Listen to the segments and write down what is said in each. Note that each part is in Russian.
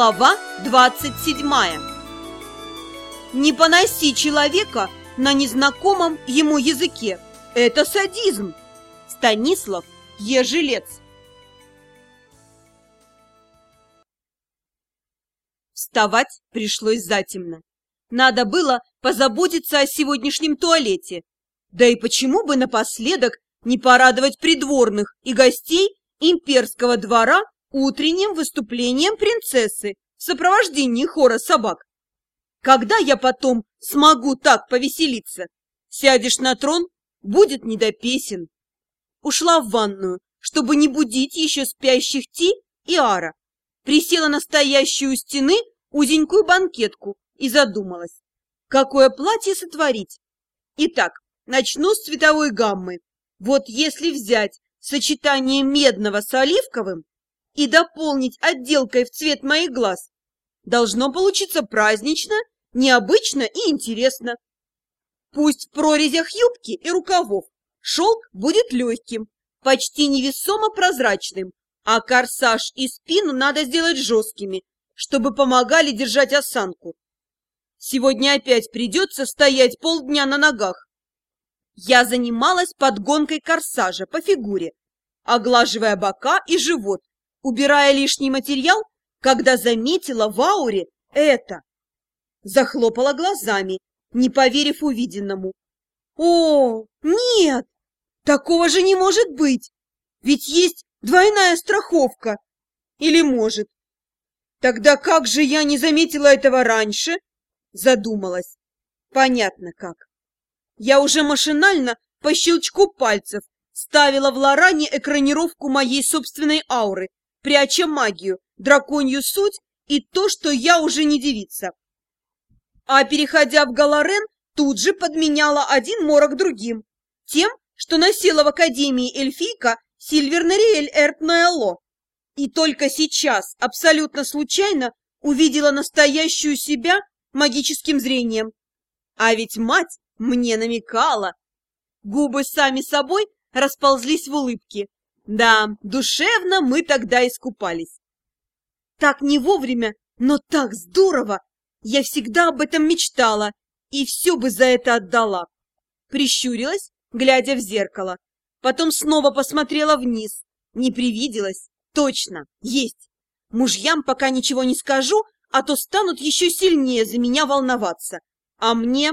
Глава 27 Не поноси человека на незнакомом ему языке. Это садизм. Станислав Ежелец Вставать пришлось затемно. Надо было позаботиться о сегодняшнем туалете. Да и почему бы напоследок не порадовать придворных и гостей имперского двора утренним выступлением принцессы в сопровождении хора собак. Когда я потом смогу так повеселиться? Сядешь на трон, будет не до песен. Ушла в ванную, чтобы не будить еще спящих Ти и Ара. Присела на стоящую у стены узенькую банкетку и задумалась, какое платье сотворить. Итак, начну с цветовой гаммы. Вот если взять сочетание медного с оливковым, и дополнить отделкой в цвет моих глаз, должно получиться празднично, необычно и интересно. Пусть в прорезях юбки и рукавов шелк будет легким, почти невесомо прозрачным, а корсаж и спину надо сделать жесткими, чтобы помогали держать осанку. Сегодня опять придется стоять полдня на ногах. Я занималась подгонкой корсажа по фигуре, оглаживая бока и живот, убирая лишний материал, когда заметила в ауре это. Захлопала глазами, не поверив увиденному. О, нет! Такого же не может быть! Ведь есть двойная страховка. Или может? Тогда как же я не заметила этого раньше? Задумалась. Понятно как. Я уже машинально по щелчку пальцев ставила в Лоране экранировку моей собственной ауры, пряча магию, драконью суть и то, что я уже не девица. А переходя в Галарен, тут же подменяла один морок другим, тем, что носила в Академии эльфийка Сильвернариэль Эртноэлло. И только сейчас, абсолютно случайно, увидела настоящую себя магическим зрением. А ведь мать мне намекала. Губы сами собой расползлись в улыбке. Да, душевно мы тогда искупались. Так не вовремя, но так здорово! Я всегда об этом мечтала и все бы за это отдала. Прищурилась, глядя в зеркало. Потом снова посмотрела вниз. Не привиделась? Точно, есть. Мужьям пока ничего не скажу, а то станут еще сильнее за меня волноваться. А мне...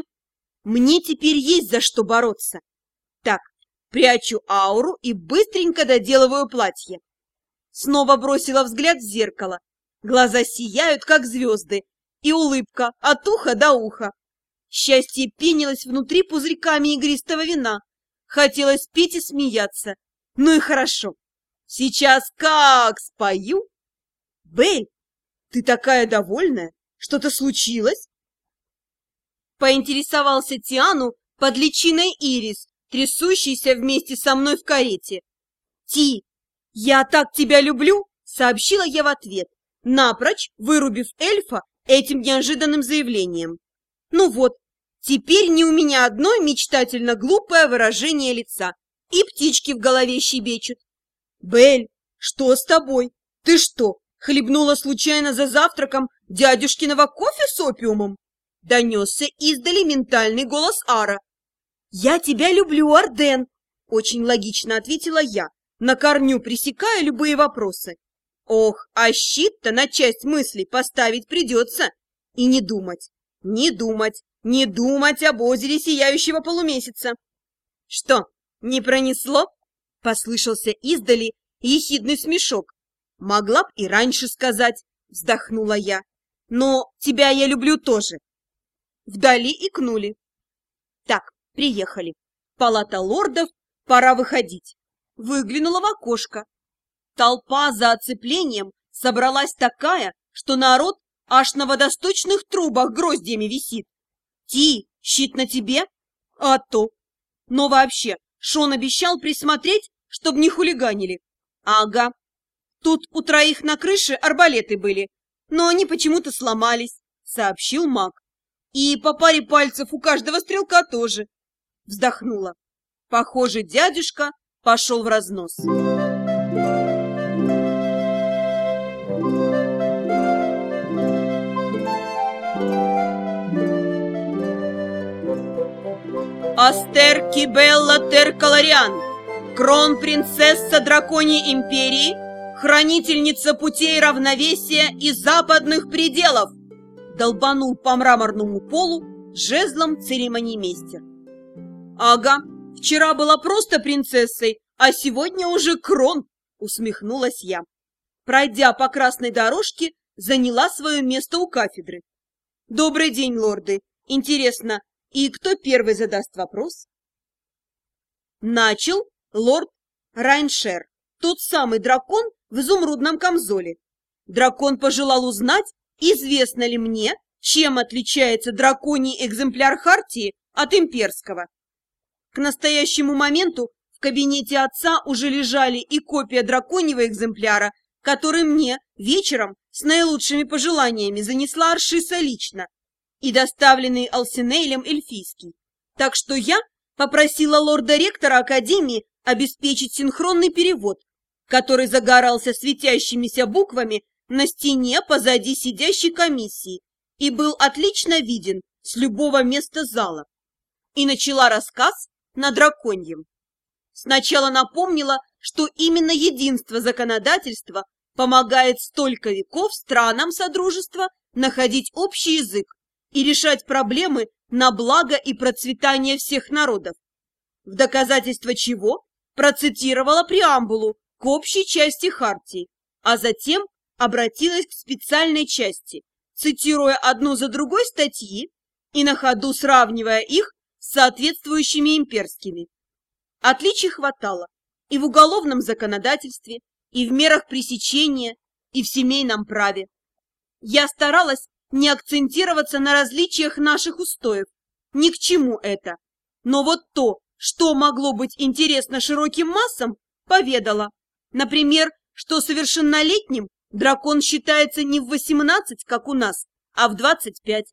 Мне теперь есть за что бороться. Так, Прячу ауру и быстренько доделываю платье. Снова бросила взгляд в зеркало. Глаза сияют, как звезды, и улыбка от уха до уха. Счастье пенилось внутри пузырьками игристого вина. Хотелось петь и смеяться. Ну и хорошо. Сейчас как спою. Бэй, ты такая довольная. Что-то случилось? Поинтересовался Тиану под личиной Ирис, трясущийся вместе со мной в карете. «Ти, я так тебя люблю!» — сообщила я в ответ, напрочь вырубив эльфа этим неожиданным заявлением. «Ну вот, теперь не у меня одно мечтательно глупое выражение лица, и птички в голове щебечут. Бель, что с тобой? Ты что, хлебнула случайно за завтраком дядюшкиного кофе с опиумом?» Донесся издали ментальный голос Ара, «Я тебя люблю, Арден!» — очень логично ответила я, на корню пресекая любые вопросы. Ох, а щит-то на часть мыслей поставить придется. И не думать, не думать, не думать об озере сияющего полумесяца. Что, не пронесло? Послышался издали ехидный смешок. Могла б и раньше сказать, вздохнула я. Но тебя я люблю тоже. Вдали икнули. Так, Приехали. Палата лордов, пора выходить. Выглянула в окошко. Толпа за оцеплением собралась такая, что народ аж на водосточных трубах гроздьями висит. Ти, щит на тебе? А то. Но вообще, Шон обещал присмотреть, чтобы не хулиганили. Ага. Тут у троих на крыше арбалеты были, но они почему-то сломались, сообщил маг. И по паре пальцев у каждого стрелка тоже вздохнула. Похоже, дядюшка пошел в разнос. Астер Кибелла Теркалариан, крон-принцесса Драконьей Империи, хранительница путей равновесия и западных пределов, долбанул по мраморному полу жезлом церемонимейстер. Ага, вчера была просто принцессой, а сегодня уже крон, усмехнулась я. Пройдя по красной дорожке, заняла свое место у кафедры. Добрый день, лорды. Интересно, и кто первый задаст вопрос? Начал лорд Райншер, тот самый дракон в изумрудном камзоле. Дракон пожелал узнать, известно ли мне, чем отличается драконий экземпляр Хартии от имперского. К настоящему моменту в кабинете отца уже лежали и копия драконьего экземпляра, который мне вечером с наилучшими пожеланиями занесла Аршиса лично, и доставленный Алсинейлем эльфийский. Так что я попросила лорда-ректора Академии обеспечить синхронный перевод, который загорался светящимися буквами на стене позади сидящей комиссии и был отлично виден с любого места зала. И начала рассказ на драконьем. Сначала напомнила, что именно единство законодательства помогает столько веков странам Содружества находить общий язык и решать проблемы на благо и процветание всех народов. В доказательство чего процитировала преамбулу к общей части Хартии, а затем обратилась к специальной части, цитируя одну за другой статьи и на ходу сравнивая их соответствующими имперскими. Отличий хватало и в уголовном законодательстве, и в мерах пресечения, и в семейном праве. Я старалась не акцентироваться на различиях наших устоев. Ни к чему это. Но вот то, что могло быть интересно широким массам, поведала. Например, что совершеннолетним дракон считается не в 18, как у нас, а в 25.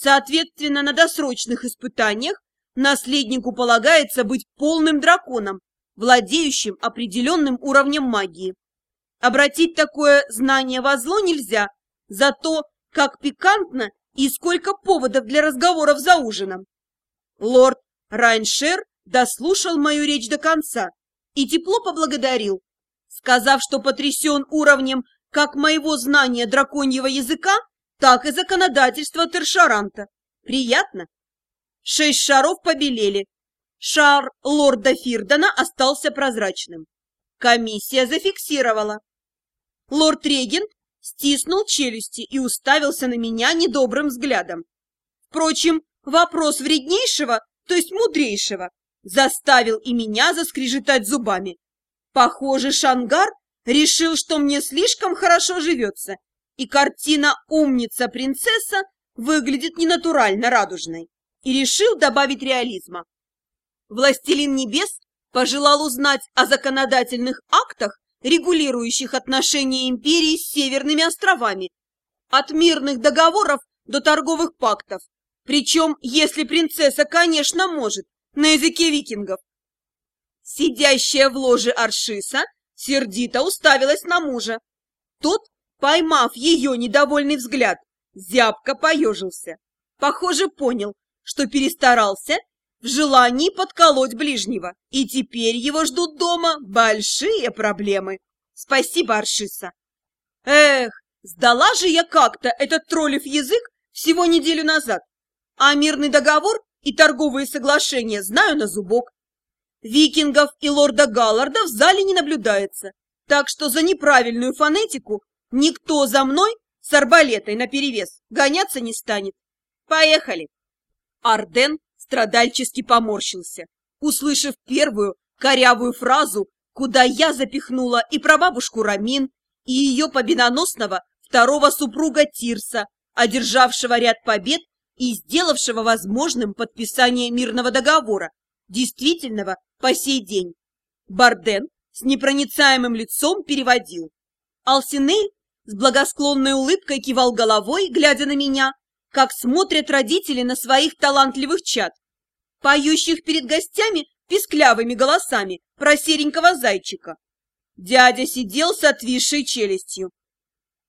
Соответственно, на досрочных испытаниях наследнику полагается быть полным драконом, владеющим определенным уровнем магии. Обратить такое знание во зло нельзя, зато как пикантно и сколько поводов для разговоров за ужином. Лорд Райншер дослушал мою речь до конца и тепло поблагодарил, сказав, что потрясен уровнем как моего знания драконьего языка, так и законодательства Тершаранта. Приятно. Шесть шаров побелели. Шар лорда Фирдона остался прозрачным. Комиссия зафиксировала. Лорд-регент стиснул челюсти и уставился на меня недобрым взглядом. Впрочем, вопрос вреднейшего, то есть мудрейшего, заставил и меня заскрежетать зубами. Похоже, Шангар решил, что мне слишком хорошо живется, и картина «Умница-принцесса» выглядит ненатурально радужной, и решил добавить реализма. Властелин небес пожелал узнать о законодательных актах регулирующих отношения империи с Северными островами, от мирных договоров до торговых пактов, причем, если принцесса, конечно, может, на языке викингов. Сидящая в ложе Аршиса сердито уставилась на мужа. Тот, поймав ее недовольный взгляд, зябко поежился. Похоже, понял, что перестарался в желании подколоть ближнего, и теперь его ждут дома большие проблемы. Спасибо, Аршиса. Эх, сдала же я как-то этот троллев язык всего неделю назад, а мирный договор и торговые соглашения знаю на зубок. Викингов и лорда Галларда в зале не наблюдается, так что за неправильную фонетику никто за мной с арбалетой наперевес гоняться не станет. Поехали! Арден страдальчески поморщился, услышав первую корявую фразу, куда я запихнула и прабабушку Рамин, и ее победоносного второго супруга Тирса, одержавшего ряд побед и сделавшего возможным подписание мирного договора, действительного по сей день. Барден с непроницаемым лицом переводил. Алсинель с благосклонной улыбкой кивал головой, глядя на меня, как смотрят родители на своих талантливых чад, поющих перед гостями писклявыми голосами про серенького зайчика. Дядя сидел с отвисшей челюстью.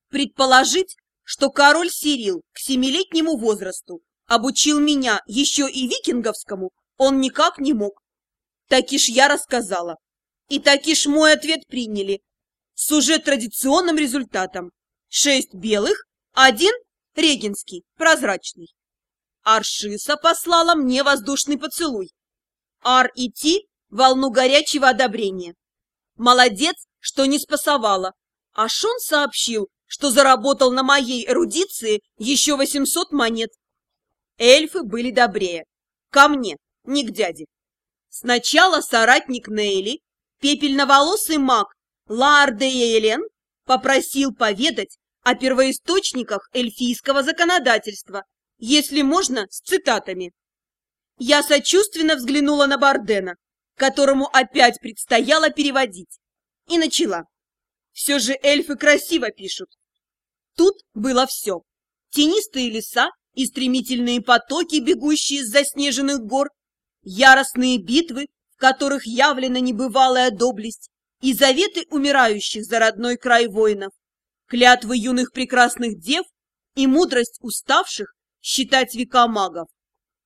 Предположить, что король Сирил к семилетнему возрасту обучил меня еще и викинговскому, он никак не мог. Такиш я рассказала. И такиш мой ответ приняли. С уже традиционным результатом. Шесть белых, один регенский, прозрачный. Аршиса послала мне воздушный поцелуй. Ар и Ти — волну горячего одобрения. Молодец, что не спасовала. А Шон сообщил, что заработал на моей эрудиции еще 800 монет. Эльфы были добрее. Ко мне, не к дяде. Сначала соратник Нейли, пепельноволосый маг Лаардейлен, попросил поведать о первоисточниках эльфийского законодательства, если можно, с цитатами. Я сочувственно взглянула на Бардена, которому опять предстояло переводить, и начала. Все же эльфы красиво пишут. Тут было все. Тенистые леса и стремительные потоки, бегущие с заснеженных гор, яростные битвы, в которых явлена небывалая доблесть, и заветы умирающих за родной край воинов, клятвы юных прекрасных дев и мудрость уставших считать века магов.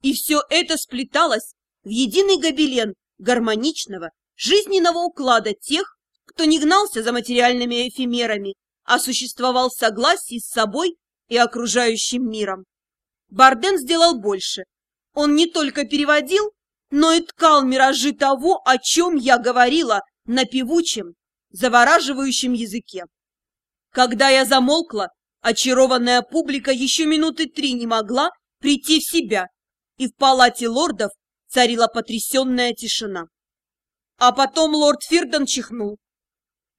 И все это сплеталось в единый гобелен гармоничного, жизненного уклада тех, кто не гнался за материальными эфемерами, а существовал в согласии с собой и окружающим миром. Барден сделал больше. Он не только переводил, но и ткал миражи того, о чем я говорила на певучем, завораживающем языке. Когда я замолкла, очарованная публика еще минуты три не могла прийти в себя, и в палате лордов царила потрясенная тишина. А потом лорд Фирдон чихнул.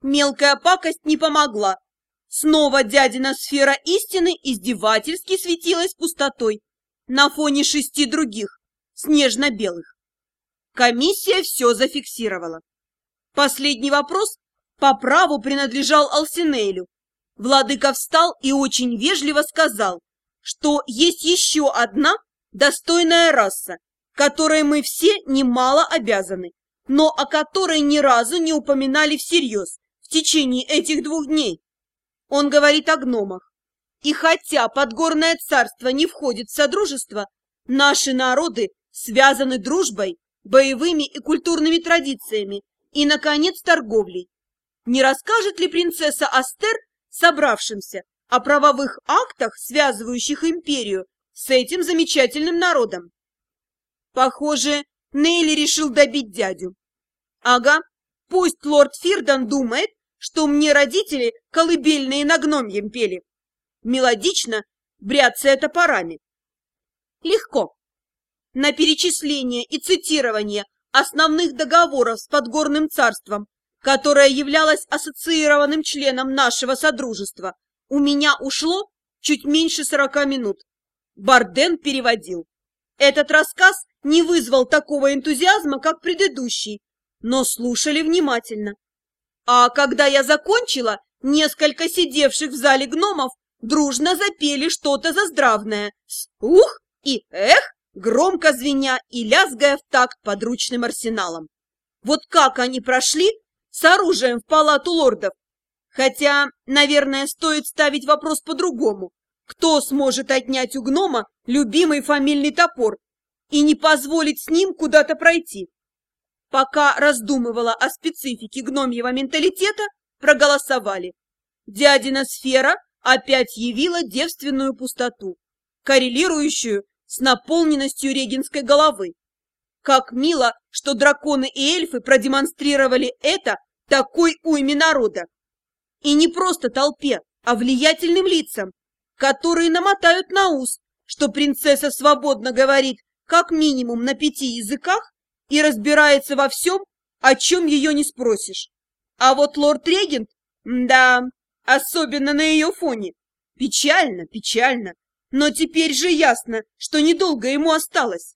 Мелкая пакость не помогла. Снова дядина сфера истины издевательски светилась пустотой на фоне шести других, снежно-белых. Комиссия все зафиксировала. Последний вопрос по праву принадлежал Алсинейлю. Владыка встал и очень вежливо сказал, что есть еще одна достойная раса, которой мы все немало обязаны, но о которой ни разу не упоминали всерьез в течение этих двух дней. Он говорит о гномах. И хотя подгорное царство не входит в содружество, наши народы связаны дружбой, боевыми и культурными традициями и, наконец, торговлей. Не расскажет ли принцесса Астер собравшимся о правовых актах, связывающих империю с этим замечательным народом. Похоже, Нейли решил добить дядю. Ага, пусть лорд Фирдан думает, что мне родители колыбельные на гномьем пели. Мелодично, бряцая топорами. Легко. На перечисление и цитирование основных договоров с Подгорным царством которое являлось ассоциированным членом нашего Содружества, у меня ушло чуть меньше сорока минут. Барден переводил. Этот рассказ не вызвал такого энтузиазма, как предыдущий, но слушали внимательно. А когда я закончила, несколько сидевших в зале гномов дружно запели что-то заздравное с «ух» и «эх», громко звеня и лязгая в такт подручным арсеналом. Вот как они прошли, с оружием в палату лордов. Хотя, наверное, стоит ставить вопрос по-другому. Кто сможет отнять у гнома любимый фамильный топор и не позволить с ним куда-то пройти? Пока раздумывала о специфике гномьего менталитета, проголосовали. Дядина сфера опять явила девственную пустоту, коррелирующую с наполненностью регенской головы. Как мило, что драконы и эльфы продемонстрировали это такой уйме народа. И не просто толпе, а влиятельным лицам, которые намотают на ус, что принцесса свободно говорит как минимум на пяти языках и разбирается во всем, о чем ее не спросишь. А вот лорд-регент, да, особенно на ее фоне, печально, печально. Но теперь же ясно, что недолго ему осталось.